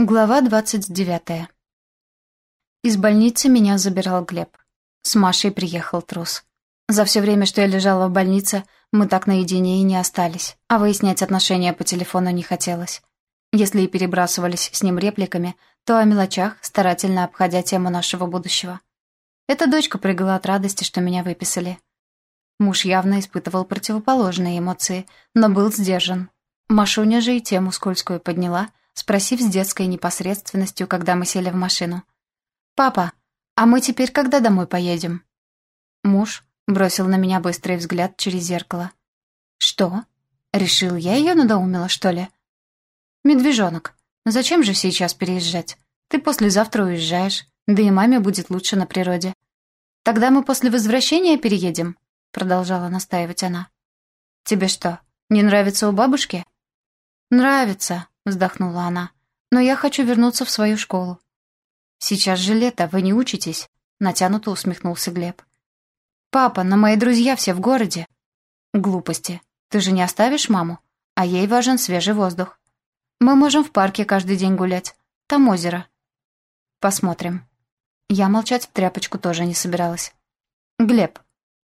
Глава двадцать девятая. Из больницы меня забирал Глеб. С Машей приехал трус. За все время, что я лежала в больнице, мы так наедине и не остались, а выяснять отношения по телефону не хотелось. Если и перебрасывались с ним репликами, то о мелочах, старательно обходя тему нашего будущего. Эта дочка прыгала от радости, что меня выписали. Муж явно испытывал противоположные эмоции, но был сдержан. Машуня же и тему скользкую подняла — спросив с детской непосредственностью, когда мы сели в машину. «Папа, а мы теперь когда домой поедем?» Муж бросил на меня быстрый взгляд через зеркало. «Что? Решил, я ее надоумила, что ли?» «Медвежонок, зачем же сейчас переезжать? Ты послезавтра уезжаешь, да и маме будет лучше на природе. Тогда мы после возвращения переедем?» Продолжала настаивать она. «Тебе что, не нравится у бабушки?» «Нравится», вздохнула она. «Но я хочу вернуться в свою школу». «Сейчас же лето, вы не учитесь?» Натянуто усмехнулся Глеб. «Папа, но мои друзья все в городе». «Глупости. Ты же не оставишь маму? А ей важен свежий воздух. Мы можем в парке каждый день гулять. Там озеро». «Посмотрим». Я молчать в тряпочку тоже не собиралась. «Глеб,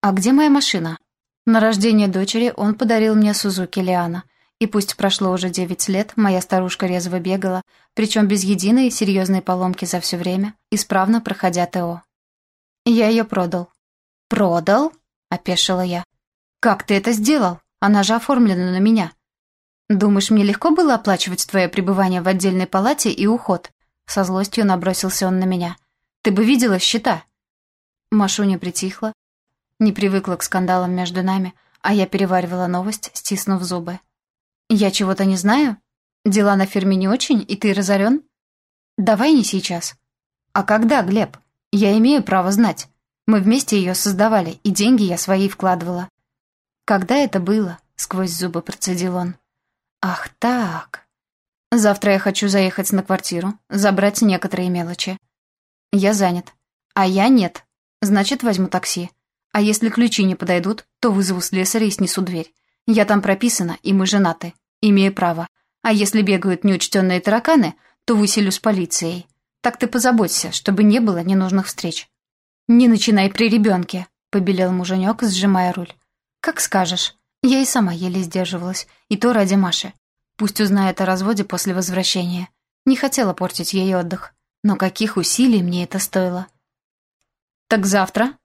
а где моя машина?» На рождение дочери он подарил мне Сузуки Лиана — и пусть прошло уже девять лет, моя старушка резво бегала, причем без единой серьезной поломки за все время, исправно проходя ТО. Я ее продал. «Продал?» — опешила я. «Как ты это сделал? Она же оформлена на меня». «Думаешь, мне легко было оплачивать твое пребывание в отдельной палате и уход?» Со злостью набросился он на меня. «Ты бы видела счета!» Машуня притихла, не привыкла к скандалам между нами, а я переваривала новость, стиснув зубы. «Я чего-то не знаю? Дела на фирме не очень, и ты разорен?» «Давай не сейчас». «А когда, Глеб? Я имею право знать. Мы вместе ее создавали, и деньги я свои вкладывала». «Когда это было?» — сквозь зубы процедил он. «Ах так. Завтра я хочу заехать на квартиру, забрать некоторые мелочи. Я занят. А я нет. Значит, возьму такси. А если ключи не подойдут, то вызову слесаря и снесу дверь. Я там прописана, и мы женаты. Имею право. А если бегают неучтенные тараканы, то выселю с полицией. Так ты позаботься, чтобы не было ненужных встреч. Не начинай при ребенке, побелел муженек, сжимая руль. Как скажешь. Я и сама еле сдерживалась, и то ради Маши. Пусть узнает о разводе после возвращения. Не хотела портить ей отдых. Но каких усилий мне это стоило. «Так завтра?»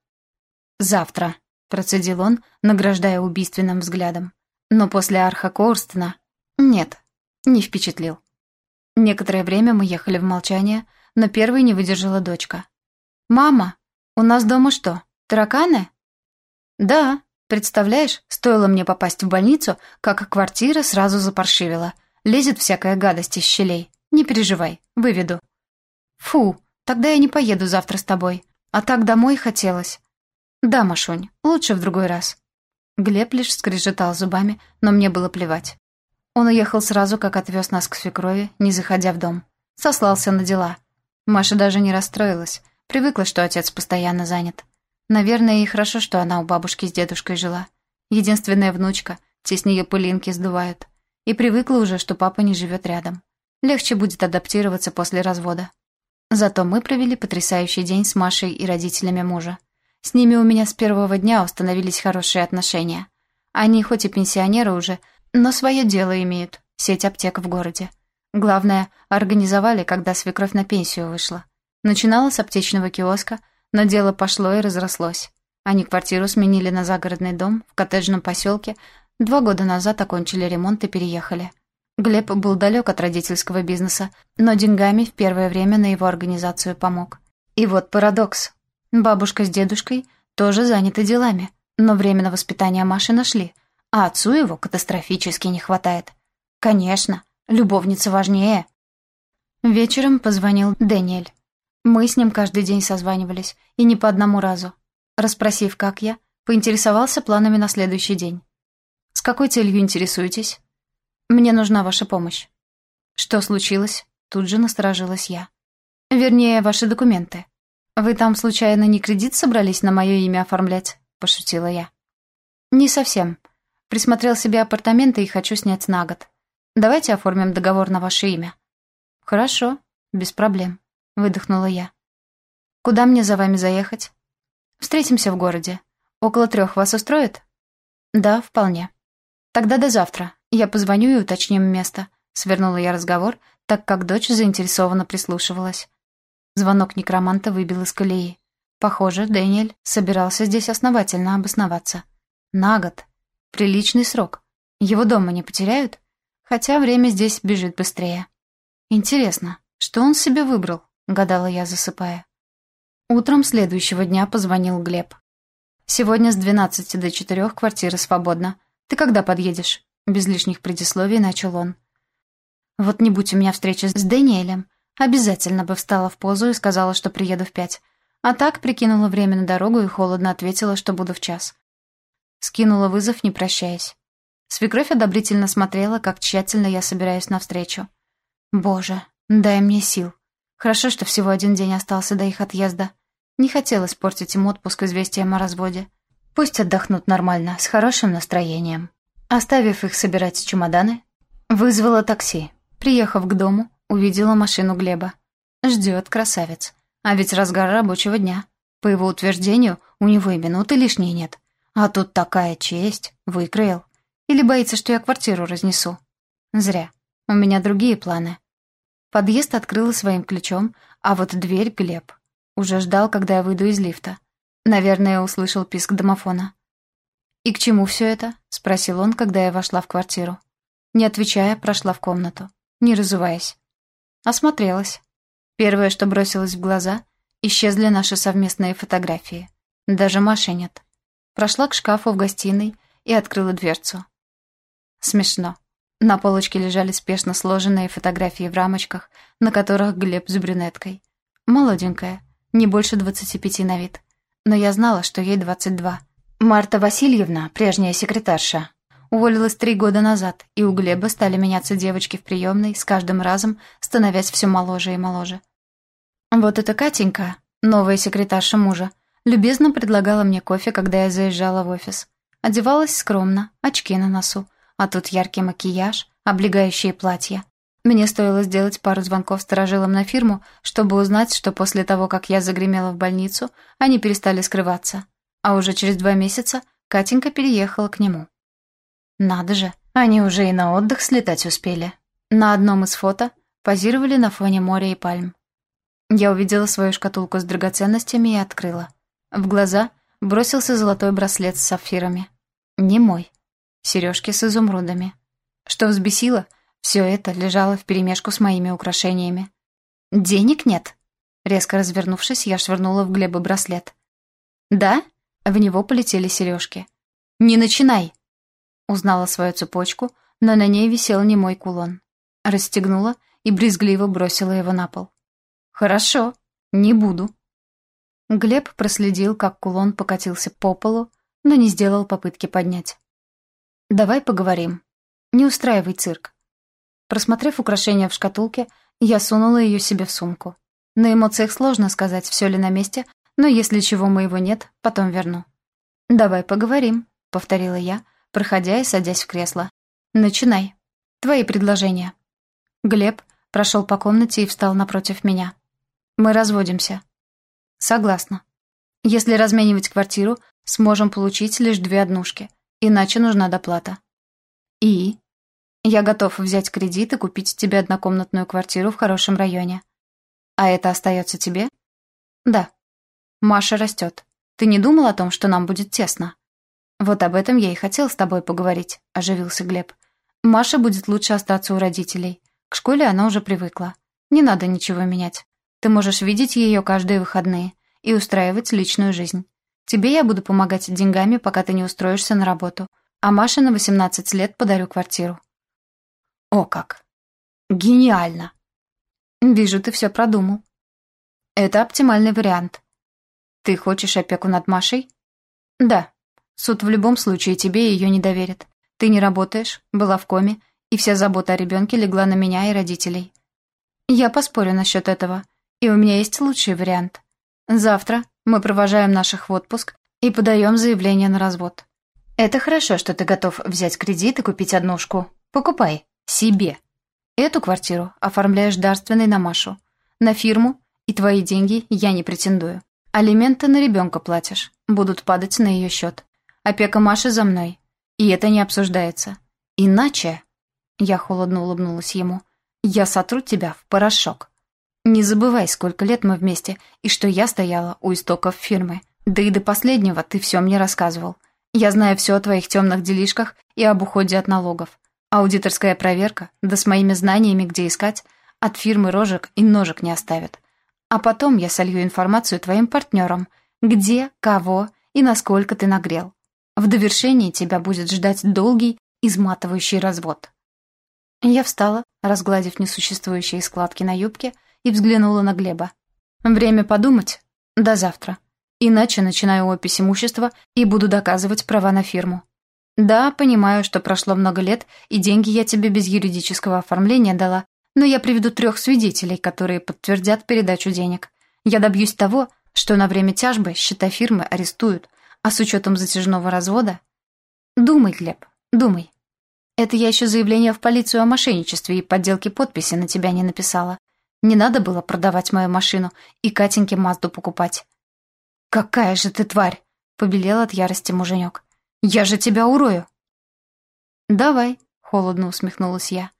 «Завтра», процедил он, награждая убийственным взглядом. Но после Арха Корстена... Нет, не впечатлил. Некоторое время мы ехали в молчание, но первой не выдержала дочка. «Мама, у нас дома что, тараканы?» «Да, представляешь, стоило мне попасть в больницу, как квартира сразу запаршивила. Лезет всякая гадость из щелей. Не переживай, выведу». «Фу, тогда я не поеду завтра с тобой. А так домой хотелось. «Да, Машунь, лучше в другой раз». Глеб лишь скрежетал зубами, но мне было плевать. Он уехал сразу, как отвез нас к свекрови, не заходя в дом. Сослался на дела. Маша даже не расстроилась. Привыкла, что отец постоянно занят. Наверное, и хорошо, что она у бабушки с дедушкой жила. Единственная внучка, те с нее пылинки сдувают. И привыкла уже, что папа не живет рядом. Легче будет адаптироваться после развода. Зато мы провели потрясающий день с Машей и родителями мужа. С ними у меня с первого дня установились хорошие отношения. Они хоть и пенсионеры уже, но свое дело имеют, сеть аптек в городе. Главное, организовали, когда свекровь на пенсию вышла. Начинала с аптечного киоска, но дело пошло и разрослось. Они квартиру сменили на загородный дом в коттеджном поселке, два года назад окончили ремонт и переехали. Глеб был далек от родительского бизнеса, но деньгами в первое время на его организацию помог. И вот парадокс. Бабушка с дедушкой тоже заняты делами, но время на воспитание Маши нашли, а отцу его катастрофически не хватает. Конечно, любовница важнее. Вечером позвонил Дэниэль. Мы с ним каждый день созванивались, и не по одному разу. Расспросив, как я, поинтересовался планами на следующий день. «С какой целью интересуетесь?» «Мне нужна ваша помощь». «Что случилось?» Тут же насторожилась я. «Вернее, ваши документы». «Вы там, случайно, не кредит собрались на мое имя оформлять?» — пошутила я. «Не совсем. Присмотрел себе апартаменты и хочу снять на год. Давайте оформим договор на ваше имя». «Хорошо, без проблем», — выдохнула я. «Куда мне за вами заехать?» «Встретимся в городе. Около трех вас устроит?» «Да, вполне». «Тогда до завтра. Я позвоню и уточним место», — свернула я разговор, так как дочь заинтересованно прислушивалась. Звонок некроманта выбил из колеи. Похоже, Дэниэль собирался здесь основательно обосноваться. На год. Приличный срок. Его дома не потеряют? Хотя время здесь бежит быстрее. Интересно, что он себе выбрал? Гадала я, засыпая. Утром следующего дня позвонил Глеб. «Сегодня с двенадцати до четырех квартира свободна. Ты когда подъедешь?» Без лишних предисловий начал он. «Вот не будь у меня встречи с Дэниелем, обязательно бы встала в позу и сказала, что приеду в пять. А так прикинула время на дорогу и холодно ответила, что буду в час. Скинула вызов, не прощаясь. Свекровь одобрительно смотрела, как тщательно я собираюсь навстречу. «Боже, дай мне сил. Хорошо, что всего один день остался до их отъезда. Не хотелось портить им отпуск известием о разводе. Пусть отдохнут нормально, с хорошим настроением». Оставив их собирать чемоданы, вызвала такси. Приехав к дому, увидела машину Глеба. Ждет красавец. А ведь разгар рабочего дня. По его утверждению, у него и минуты лишней нет. А тут такая честь. Выкроил. Или боится, что я квартиру разнесу? Зря. У меня другие планы. Подъезд открыла своим ключом, а вот дверь Глеб. Уже ждал, когда я выйду из лифта. Наверное, услышал писк домофона. «И к чему все это?» — спросил он, когда я вошла в квартиру. Не отвечая, прошла в комнату, не разуваясь. Осмотрелась. Первое, что бросилось в глаза, исчезли наши совместные фотографии. Даже Маши нет. Прошла к шкафу в гостиной и открыла дверцу. Смешно. На полочке лежали спешно сложенные фотографии в рамочках, на которых Глеб с брюнеткой. Молоденькая, не больше двадцати пяти на вид. Но я знала, что ей двадцать два. Марта Васильевна, прежняя секретарша, уволилась три года назад, и у Глеба стали меняться девочки в приемной, с каждым разом становясь все моложе и моложе. Вот эта Катенька, новая секретарша мужа, любезно предлагала мне кофе, когда я заезжала в офис. Одевалась скромно, очки на носу, а тут яркий макияж, облегающие платья. Мне стоило сделать пару звонков сторожилам на фирму, чтобы узнать, что после того, как я загремела в больницу, они перестали скрываться. А уже через два месяца Катенька переехала к нему. Надо же, они уже и на отдых слетать успели. На одном из фото позировали на фоне моря и пальм. Я увидела свою шкатулку с драгоценностями и открыла. В глаза бросился золотой браслет с сапфирами. Не мой сережки с изумрудами. Что взбесило, все это лежало вперемешку с моими украшениями. «Денег нет?» Резко развернувшись, я швырнула в Глеба браслет. «Да?» В него полетели сережки. «Не начинай!» Узнала свою цепочку, но на ней висел не мой кулон. Расстегнула и брезгливо бросила его на пол. «Хорошо, не буду». Глеб проследил, как кулон покатился по полу, но не сделал попытки поднять. «Давай поговорим. Не устраивай цирк». Просмотрев украшения в шкатулке, я сунула ее себе в сумку. На эмоциях сложно сказать, все ли на месте, но если чего моего нет, потом верну. «Давай поговорим», — повторила я, проходя и садясь в кресло. «Начинай. Твои предложения». Глеб прошел по комнате и встал напротив меня. «Мы разводимся». «Согласна. Если разменивать квартиру, сможем получить лишь две однушки — Иначе нужна доплата. И? Я готов взять кредит и купить тебе однокомнатную квартиру в хорошем районе. А это остается тебе? Да. Маша растет. Ты не думал о том, что нам будет тесно? Вот об этом я и хотел с тобой поговорить, оживился Глеб. Маша будет лучше остаться у родителей. К школе она уже привыкла. Не надо ничего менять. Ты можешь видеть ее каждые выходные и устраивать личную жизнь. Тебе я буду помогать деньгами, пока ты не устроишься на работу. А Маше на 18 лет подарю квартиру». «О как! Гениально!» «Вижу, ты все продумал». «Это оптимальный вариант. Ты хочешь опеку над Машей?» «Да. Суд в любом случае тебе ее не доверит. Ты не работаешь, была в коме, и вся забота о ребенке легла на меня и родителей. Я поспорю насчет этого, и у меня есть лучший вариант. Завтра мы провожаем наших в отпуск и подаем заявление на развод. Это хорошо, что ты готов взять кредит и купить однушку. Покупай. Себе. Эту квартиру оформляешь дарственной на Машу. На фирму и твои деньги я не претендую. Алименты на ребенка платишь. Будут падать на ее счет. Опека Маши за мной. И это не обсуждается. Иначе...» Я холодно улыбнулась ему. «Я сотру тебя в порошок. Не забывай, сколько лет мы вместе, и что я стояла у истоков фирмы. Да и до последнего ты все мне рассказывал. Я знаю все о твоих темных делишках и об уходе от налогов. Аудиторская проверка, да с моими знаниями, где искать, от фирмы рожек и ножек не оставят. А потом я солью информацию твоим партнерам, где, кого и насколько ты нагрел. В довершении тебя будет ждать долгий, изматывающий развод. Я встала, разгладив несуществующие складки на юбке, и взглянула на Глеба. «Время подумать? До завтра. Иначе начинаю опись имущества и буду доказывать права на фирму. Да, понимаю, что прошло много лет, и деньги я тебе без юридического оформления дала, но я приведу трех свидетелей, которые подтвердят передачу денег. Я добьюсь того, что на время тяжбы счета фирмы арестуют, а с учетом затяжного развода... Думай, Глеб, думай. Это я еще заявление в полицию о мошенничестве и подделке подписи на тебя не написала. Не надо было продавать мою машину и Катеньке Мазду покупать. «Какая же ты тварь!» — побелел от ярости муженек. Я же тебя урою!» «Давай», — холодно усмехнулась я.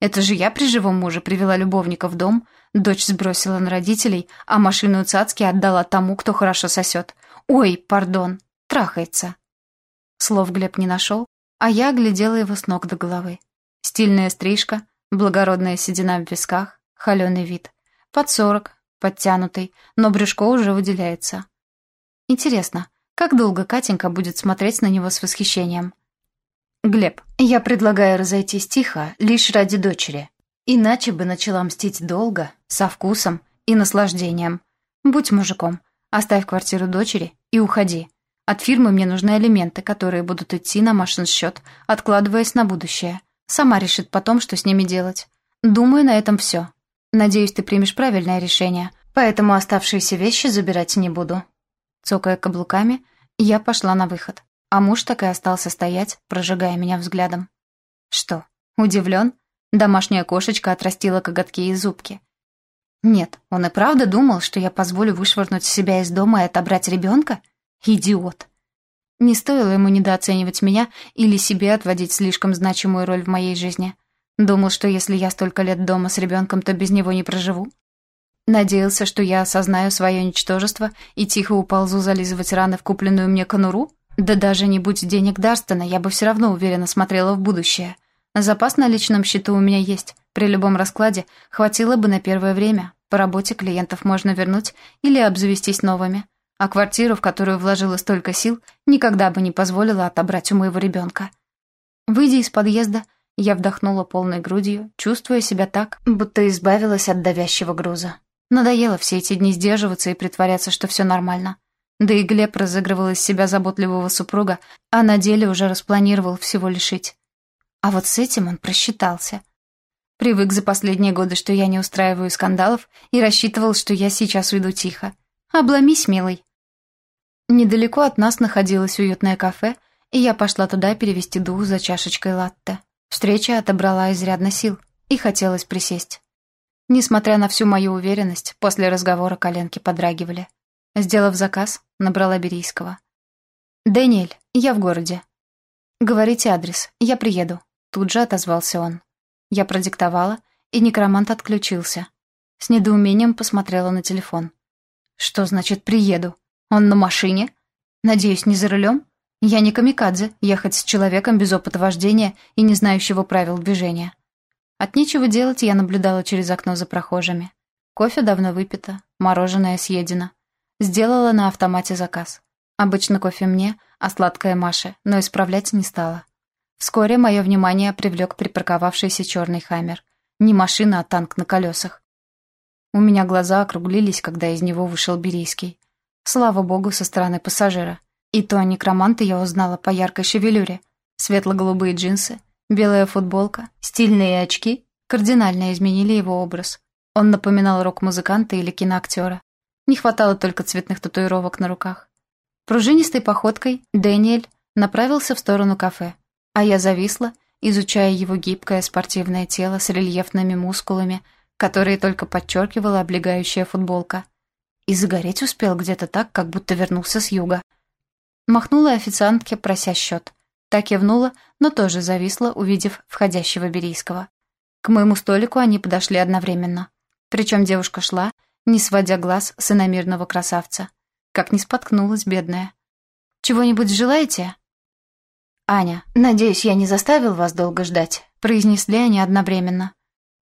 «Это же я при живом муже привела любовника в дом, дочь сбросила на родителей, а машину цацки отдала тому, кто хорошо сосет. Ой, пардон, трахается». Слов Глеб не нашел, а я оглядела его с ног до головы. Стильная стрижка, благородная седина в висках, холеный вид. Под сорок, подтянутый, но брюшко уже выделяется. Интересно, как долго Катенька будет смотреть на него с восхищением? «Глеб, я предлагаю разойтись тихо, лишь ради дочери. Иначе бы начала мстить долго, со вкусом и наслаждением. Будь мужиком, оставь квартиру дочери и уходи. От фирмы мне нужны элементы, которые будут идти на Машин счет, откладываясь на будущее. Сама решит потом, что с ними делать. Думаю, на этом все. Надеюсь, ты примешь правильное решение, поэтому оставшиеся вещи забирать не буду». Цокая каблуками, я пошла на выход, а муж так и остался стоять, прожигая меня взглядом. Что, удивлен? Домашняя кошечка отрастила коготки и зубки. Нет, он и правда думал, что я позволю вышвырнуть себя из дома и отобрать ребенка? Идиот. Не стоило ему недооценивать меня или себе отводить слишком значимую роль в моей жизни. Думал, что если я столько лет дома с ребенком, то без него не проживу. Надеялся, что я осознаю свое ничтожество и тихо уползу зализывать раны в купленную мне конуру? Да даже не будь денег Дарстона, я бы все равно уверенно смотрела в будущее. Запас на личном счету у меня есть. При любом раскладе хватило бы на первое время. По работе клиентов можно вернуть или обзавестись новыми. А квартиру, в которую вложила столько сил, никогда бы не позволила отобрать у моего ребенка. Выйдя из подъезда, я вдохнула полной грудью, чувствуя себя так, будто избавилась от давящего груза. Надоело все эти дни сдерживаться и притворяться, что все нормально. Да и Глеб разыгрывал из себя заботливого супруга, а на деле уже распланировал всего лишить. А вот с этим он просчитался. Привык за последние годы, что я не устраиваю скандалов, и рассчитывал, что я сейчас уйду тихо. Обломись, милый. Недалеко от нас находилось уютное кафе, и я пошла туда перевести дух за чашечкой латте. Встреча отобрала изрядно сил, и хотелось присесть. Несмотря на всю мою уверенность, после разговора коленки подрагивали. Сделав заказ, набрала Берийского. «Дэниэль, я в городе». «Говорите адрес, я приеду», — тут же отозвался он. Я продиктовала, и некромант отключился. С недоумением посмотрела на телефон. «Что значит «приеду»? Он на машине? Надеюсь, не за рулем? Я не камикадзе, ехать с человеком без опыта вождения и не знающего правил движения». От нечего делать я наблюдала через окно за прохожими. Кофе давно выпито, мороженое съедено. Сделала на автомате заказ. Обычно кофе мне, а сладкое Маше, но исправлять не стала. Вскоре мое внимание привлек припарковавшийся черный хаммер. Не машина, а танк на колесах. У меня глаза округлились, когда из него вышел Берийский. Слава богу, со стороны пассажира. И то некроманта я узнала по яркой шевелюре. Светло-голубые джинсы, Белая футболка, стильные очки кардинально изменили его образ. Он напоминал рок-музыканта или киноактера. Не хватало только цветных татуировок на руках. Пружинистой походкой Дэниэль направился в сторону кафе, а я зависла, изучая его гибкое спортивное тело с рельефными мускулами, которые только подчеркивала облегающая футболка. И загореть успел где-то так, как будто вернулся с юга. Махнула официантке, прося счет. Так кивнула, но тоже зависла, увидев входящего Берийского. К моему столику они подошли одновременно. Причем девушка шла, не сводя глаз с иномирного красавца. Как не споткнулась, бедная. «Чего-нибудь желаете?» «Аня, надеюсь, я не заставил вас долго ждать», — произнесли они одновременно.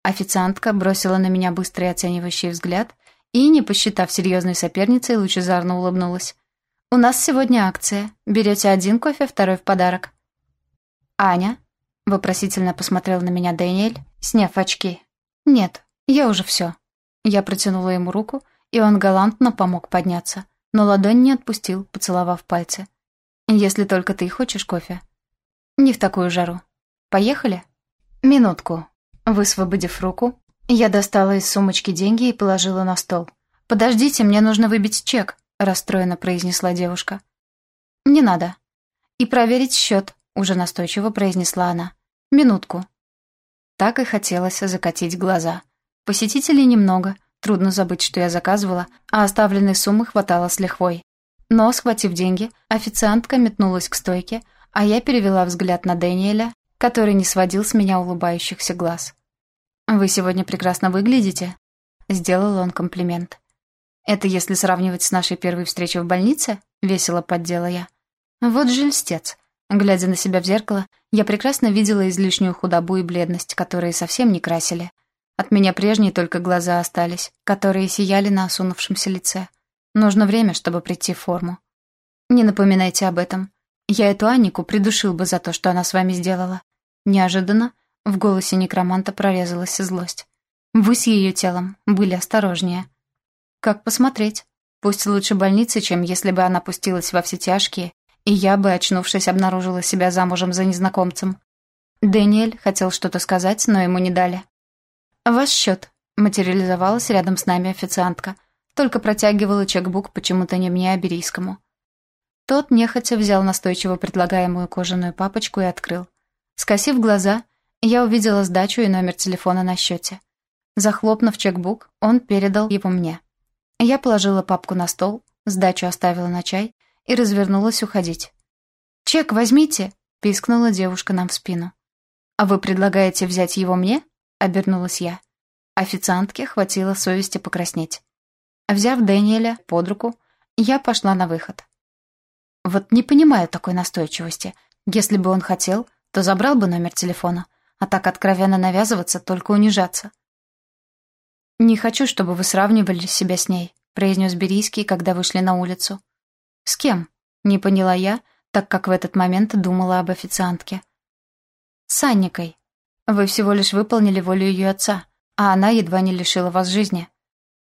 Официантка бросила на меня быстрый оценивающий взгляд и, не посчитав серьезной соперницей, лучезарно улыбнулась. «У нас сегодня акция. Берете один кофе, второй в подарок». «Аня?» — вопросительно посмотрел на меня Дэниэль, сняв очки. «Нет, я уже все». Я протянула ему руку, и он галантно помог подняться, но ладонь не отпустил, поцеловав пальцы. «Если только ты хочешь кофе». «Не в такую жару. Поехали?» «Минутку». Высвободив руку, я достала из сумочки деньги и положила на стол. «Подождите, мне нужно выбить чек», — расстроенно произнесла девушка. «Не надо». «И проверить счет», — уже настойчиво произнесла она. «Минутку». Так и хотелось закатить глаза. Посетителей немного, трудно забыть, что я заказывала, а оставленной суммы хватало с лихвой. Но, схватив деньги, официантка метнулась к стойке, а я перевела взгляд на Дэниеля, который не сводил с меня улыбающихся глаз. «Вы сегодня прекрасно выглядите», — сделал он комплимент. «Это если сравнивать с нашей первой встречей в больнице?» — весело поддела я. «Вот же льстец. Глядя на себя в зеркало, я прекрасно видела излишнюю худобу и бледность, которые совсем не красили. От меня прежние только глаза остались, которые сияли на осунувшемся лице. Нужно время, чтобы прийти в форму. Не напоминайте об этом. Я эту Аннику придушил бы за то, что она с вами сделала. Неожиданно в голосе некроманта прорезалась злость. Вы с ее телом были осторожнее. Как посмотреть? Пусть лучше больницы, чем если бы она пустилась во все тяжкие, и я бы, очнувшись, обнаружила себя замужем за незнакомцем. Дэниэль хотел что-то сказать, но ему не дали. «Ваш счет», — материализовалась рядом с нами официантка. Только протягивала чекбук почему-то не мне, а Берийскому. Тот нехотя взял настойчиво предлагаемую кожаную папочку и открыл. Скосив глаза, я увидела сдачу и номер телефона на счете. Захлопнув чекбук, он передал его мне. Я положила папку на стол, сдачу оставила на чай и развернулась уходить. «Чек возьмите!» — пискнула девушка нам в спину. «А вы предлагаете взять его мне?» — обернулась я. Официантке хватило совести покраснеть. Взяв Дэниеля под руку, я пошла на выход. Вот не понимаю такой настойчивости. Если бы он хотел, то забрал бы номер телефона, а так откровенно навязываться, только унижаться. «Не хочу, чтобы вы сравнивали себя с ней», — произнес Берийский, когда вышли на улицу. «С кем?» — не поняла я, так как в этот момент думала об официантке. «С Анникой», вы всего лишь выполнили волю ее отца, а она едва не лишила вас жизни.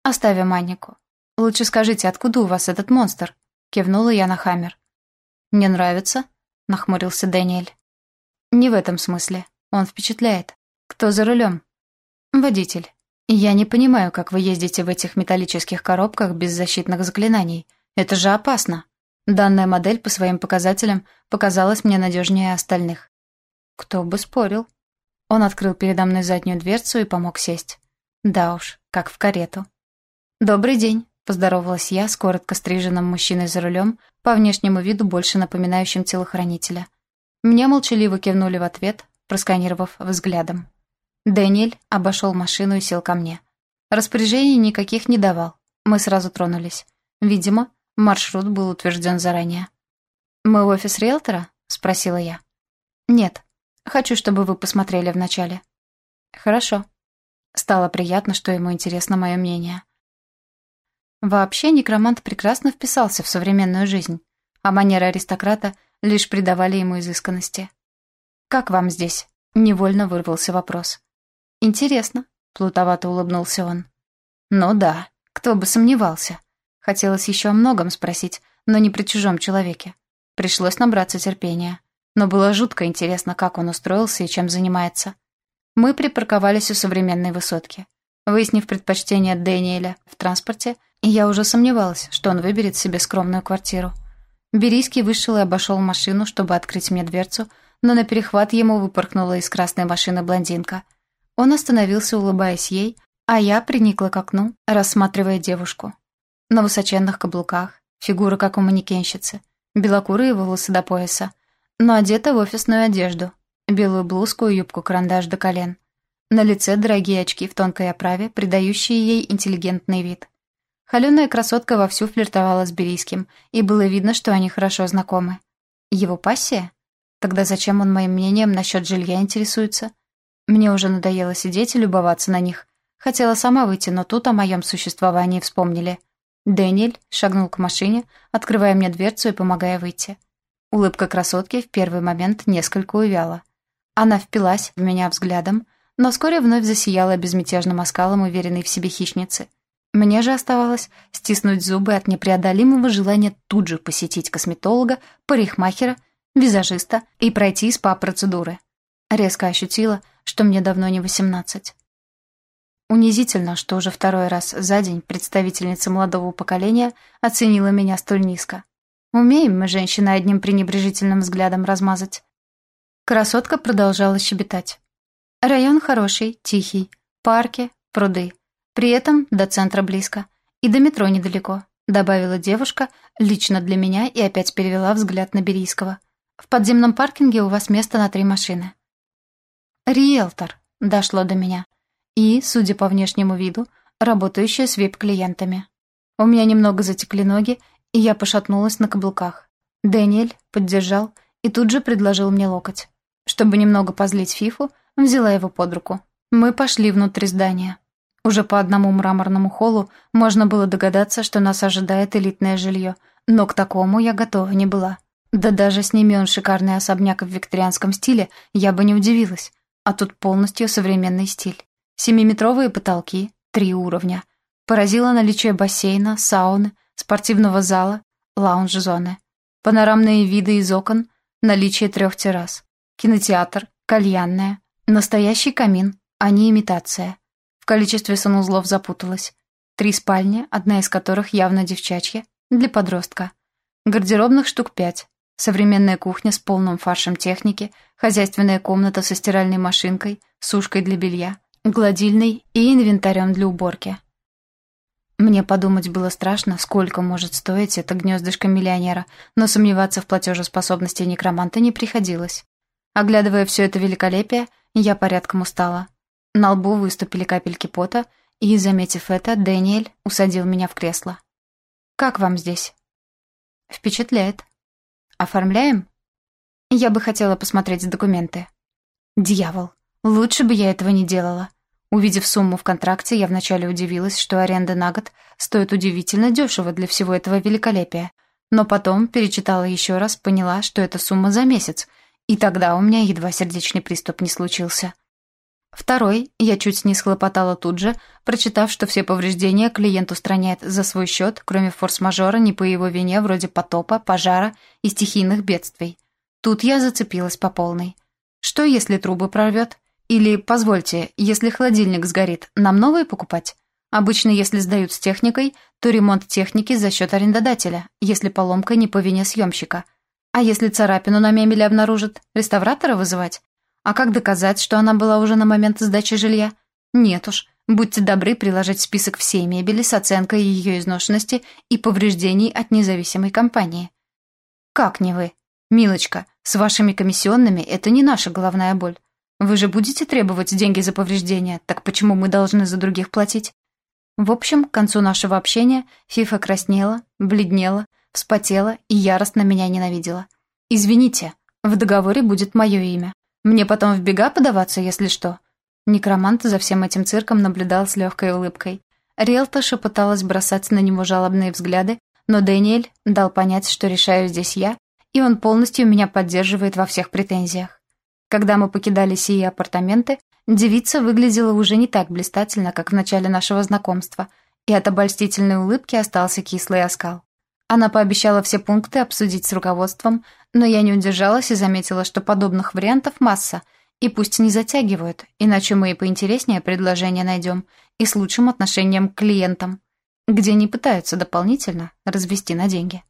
Оставим Аннику. Лучше скажите, откуда у вас этот монстр?» Кивнула я на Хаммер. «Не нравится?» — нахмурился Дэниэль. «Не в этом смысле. Он впечатляет. Кто за рулем?» «Водитель. Я не понимаю, как вы ездите в этих металлических коробках без защитных заклинаний. Это же опасно. Данная модель по своим показателям показалась мне надежнее остальных». «Кто бы спорил?» Он открыл передо мной заднюю дверцу и помог сесть. Да уж, как в карету. «Добрый день», — поздоровалась я с коротко стриженным мужчиной за рулем, по внешнему виду больше напоминающим телохранителя. Мне молчаливо кивнули в ответ, просканировав взглядом. Дэниэль обошел машину и сел ко мне. Распоряжений никаких не давал. Мы сразу тронулись. Видимо, маршрут был утвержден заранее. «Мы в офис риэлтора?» — спросила я. «Нет», Хочу, чтобы вы посмотрели вначале». «Хорошо». Стало приятно, что ему интересно мое мнение. Вообще, некромант прекрасно вписался в современную жизнь, а манеры аристократа лишь придавали ему изысканности. «Как вам здесь?» — невольно вырвался вопрос. «Интересно», — плутовато улыбнулся он. «Ну да, кто бы сомневался. Хотелось еще о многом спросить, но не при чужом человеке. Пришлось набраться терпения но было жутко интересно, как он устроился и чем занимается. Мы припарковались у современной высотки. Выяснив предпочтение Дэниеля в транспорте, я уже сомневалась, что он выберет себе скромную квартиру. Берийский вышел и обошел машину, чтобы открыть мне дверцу, но на перехват ему выпорхнула из красной машины блондинка. Он остановился, улыбаясь ей, а я приникла к окну, рассматривая девушку. На высоченных каблуках, фигура как у манекенщицы, белокурые волосы до пояса, но одета в офисную одежду, белую блузку и юбку-карандаш до колен. На лице дорогие очки в тонкой оправе, придающие ей интеллигентный вид. Холеная красотка вовсю флиртовала с Берийским, и было видно, что они хорошо знакомы. Его пассия? Тогда зачем он моим мнением насчет жилья интересуется? Мне уже надоело сидеть и любоваться на них. Хотела сама выйти, но тут о моем существовании вспомнили. Дэниэль шагнул к машине, открывая мне дверцу и помогая выйти. Улыбка красотки в первый момент несколько увяла. Она впилась в меня взглядом, но вскоре вновь засияла безмятежным оскалом уверенной в себе хищницы. Мне же оставалось стиснуть зубы от непреодолимого желания тут же посетить косметолога, парикмахера, визажиста и пройти СПА-процедуры. Резко ощутила, что мне давно не восемнадцать. Унизительно, что уже второй раз за день представительница молодого поколения оценила меня столь низко. Умеем мы, женщины, одним пренебрежительным взглядом размазать. Красотка продолжала щебетать. Район хороший, тихий, парки, пруды. При этом до центра близко. И до метро недалеко, добавила девушка лично для меня и опять перевела взгляд на Берийского. В подземном паркинге у вас место на три машины. Риэлтор дошло до меня. И, судя по внешнему виду, работающая с вип-клиентами. У меня немного затекли ноги, и я пошатнулась на каблуках. Дэниэль поддержал и тут же предложил мне локоть. Чтобы немного позлить Фифу, взяла его под руку. Мы пошли внутрь здания. Уже по одному мраморному холлу можно было догадаться, что нас ожидает элитное жилье, но к такому я готова не была. Да даже сними он шикарный особняк в викторианском стиле, я бы не удивилась. А тут полностью современный стиль. Семиметровые потолки, три уровня. Поразило наличие бассейна, сауны, спортивного зала, лаунж-зоны. Панорамные виды из окон, наличие трех террас. Кинотеатр, кальянная, настоящий камин, а не имитация. В количестве санузлов запуталась. Три спальни, одна из которых явно девчачья, для подростка. Гардеробных штук пять. Современная кухня с полным фаршем техники, хозяйственная комната со стиральной машинкой, сушкой для белья, гладильной и инвентарем для уборки. Мне подумать было страшно, сколько может стоить это гнездышко миллионера, но сомневаться в платежеспособности некроманта не приходилось. Оглядывая все это великолепие, я порядком устала. На лбу выступили капельки пота, и, заметив это, Дэниэль усадил меня в кресло. «Как вам здесь?» «Впечатляет». «Оформляем?» «Я бы хотела посмотреть документы». «Дьявол, лучше бы я этого не делала». Увидев сумму в контракте, я вначале удивилась, что аренда на год стоит удивительно дешево для всего этого великолепия. Но потом перечитала еще раз, поняла, что это сумма за месяц, и тогда у меня едва сердечный приступ не случился. Второй я чуть не схлопотала тут же, прочитав, что все повреждения клиент устраняет за свой счет, кроме форс-мажора не по его вине, вроде потопа, пожара и стихийных бедствий. Тут я зацепилась по полной. Что, если трубы прорвет? Или, позвольте, если холодильник сгорит, нам новые покупать? Обычно, если сдают с техникой, то ремонт техники за счет арендодателя, если поломка не по вине съемщика. А если царапину на мебели обнаружат, реставратора вызывать? А как доказать, что она была уже на момент сдачи жилья? Нет уж, будьте добры приложить список всей мебели с оценкой ее изношенности и повреждений от независимой компании. Как не вы? Милочка, с вашими комиссионными это не наша головная боль. Вы же будете требовать деньги за повреждения, так почему мы должны за других платить? В общем, к концу нашего общения Фифа краснела, бледнела, вспотела и яростно меня ненавидела. «Извините, в договоре будет мое имя. Мне потом в бега подаваться, если что?» Некромант за всем этим цирком наблюдал с легкой улыбкой. Риэлтор пыталась бросать на него жалобные взгляды, но Дэниэль дал понять, что решаю здесь я, и он полностью меня поддерживает во всех претензиях. Когда мы покидали сии апартаменты, девица выглядела уже не так блистательно, как в начале нашего знакомства, и от обольстительной улыбки остался кислый оскал. Она пообещала все пункты обсудить с руководством, но я не удержалась и заметила, что подобных вариантов масса, и пусть не затягивают, иначе мы и поинтереснее предложение найдем, и с лучшим отношением к клиентам, где не пытаются дополнительно развести на деньги.